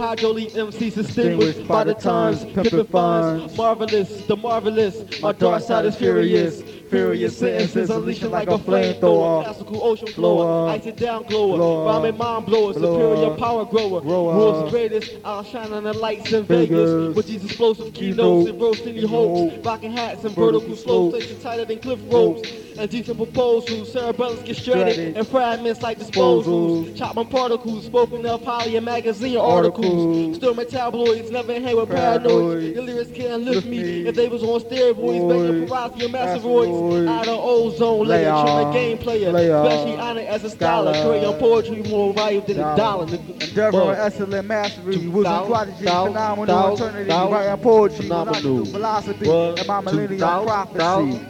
gradually MC distinguished by the times, pimpin' funds, marvelous, the marvelous. My dark side is furious. Furious sentences unleashing like a flamethrower. Classical ocean floor, ice it down glower. Rhyming mind blower, superior power grower. World's greatest, I'll shine on the lights in Vegas. With these explosive keynotes and roasting the hopes. Rocking hats and vertical slopes, stations tighter than cliff ropes. And decent proposals, cerebellums get shredded. And fragments like disposals. Chopping particles, spoken of poly and magazine articles. Still my tabloids, never hang with paranoids. Your lyrics can't lift me. if they was on steroids. Making Pariah out of ozone layer. Trying game player, especially honored as a scholar. Creating poetry more valuable than a dollar. Endeavor excellent mastery, wisdom, prodigy, phenomenal eternity, writing poetry, phenomenal philosophy, and my millennium prophecy.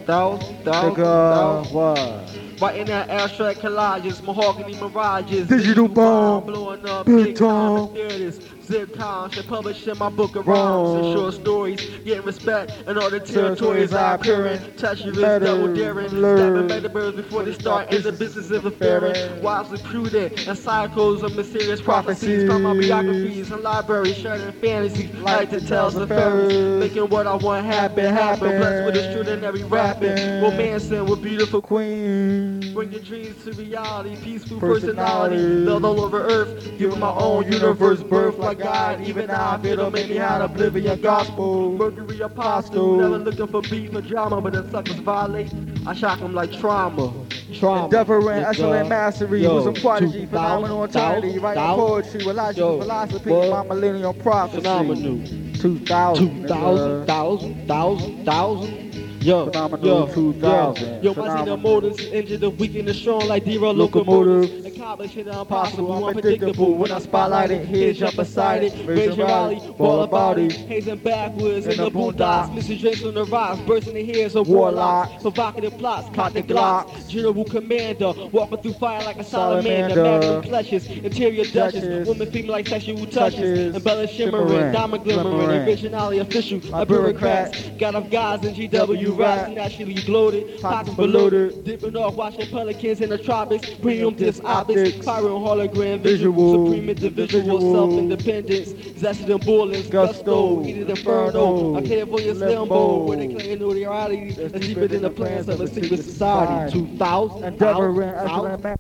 Nigga, what? Writing that abstract collages, mahogany mirages. Digital bomb, blowing up, big time. Zip times and publishing my book of rhymes and short stories. Getting respect in all the territories I appear in. Touch you with double daring. Stabbing metaverse before they start in the business of affaring. Wisely prudent and cycles of mysterious prophecies from my biographies and libraries. Sharing fantasies like the tales of fairies. Making what I want happen, happen. Blessed with extraordinary rapping. Romancing with beautiful queen. Bringing dreams to reality. Peaceful personality. Built all over earth. Giving my own universe birth like God, even now I feel don't make me hide oblivion gospel. Mercury apostle, never looking for beef or drama, but the suckers violate. I shock them like trauma. Trauma. Endeavor and excellent mastery, wisdom prodigy, phenomenal eternity, writing poetry with logical philosophy, my millennial prophecy. Phenomenal. 2000, 2000, thousand, thousand, thousand. Yo, Phenomenal yo, 2000. Yo, my the motors, engine the weak and the strong like D-Roll locomotives. Accomplishing the impossible, unpredictable. When I spotlight it, here jump beside it. Raise your rally, ball of body. Hazing backwards in the boondocks. Missing drinks on the rocks, bursting the hairs of warlock. Provocative plots, caught the glocks. General commander, walking through fire like a salamander. Magnum clutches, interior duchess. Woman female like sexual touches. Embellish shimmering, diamond glimmering. Originality official, a bureaucrat. Got off guys in GW rats, naturally bloated. Pockets bloated. Dipping off, watching pelicans in the tropics. Premium disc optics, pyro hologram visual. Supreme individual self-independence. Zested and bullets, gusto, heated inferno. A clairvoyant limbo, where they claim no reality that's deeper than the plans of a secret society. 2000, Endeavor and